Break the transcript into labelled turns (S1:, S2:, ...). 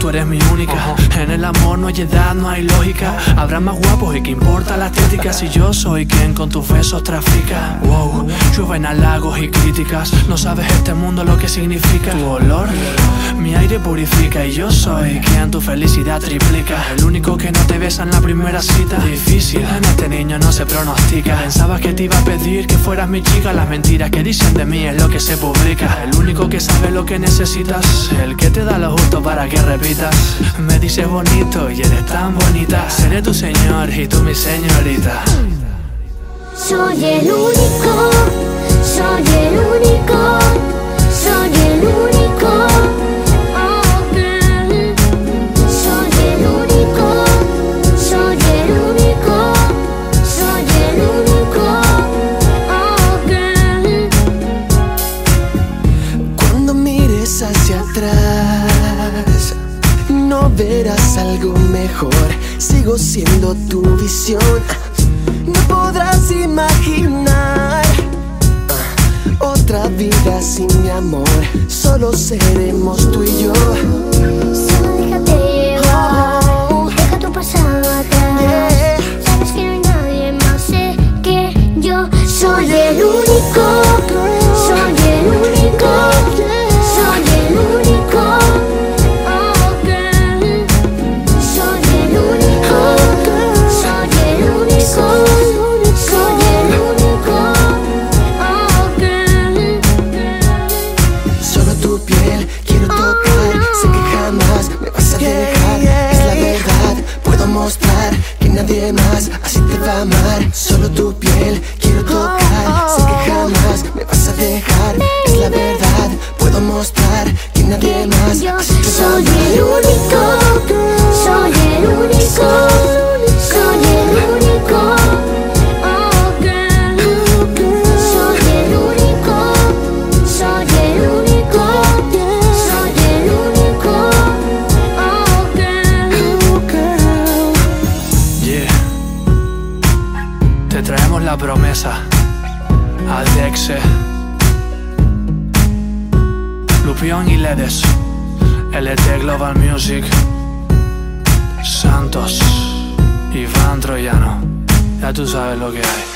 S1: tú eres mi única. En el amor no hay edad, no hay lógica. Habrá más guapos y que importa la estética si yo soy quien con tus besos trafica. Wow, llueven halagos y críticas. No sabes este mundo lo que significa. Tu olor, mi aire purifica. Y yo soy quien tu felicidad triplica. El único que no te besa en la primera cita. Difícil, en este niño no se pronostica. Pensabas que te iba a pedir que fueras mi chica. Las mentiras que dicen de mí es lo que se publica. El único que sabe lo que necesitas. El que te da lo justo para que repitas. Me dices bonito y eres tan bonita. Seré tu señor y tú mi señorita.
S2: Soy el único, soy el único, soy el único. Oh,
S3: algo mejor. Sigo siendo tu visión. No podrás imaginar ah, otra vida sin mi amor. Solo seremos tú y yo.
S2: Solo déjate llevar, que nadie más
S3: así te va a amar. Solo tu piel quiero tocar.
S1: μέσα Αντέξε y Ledes, LT Global Music Santos Iván Troyano Ya tú sabes lo que hay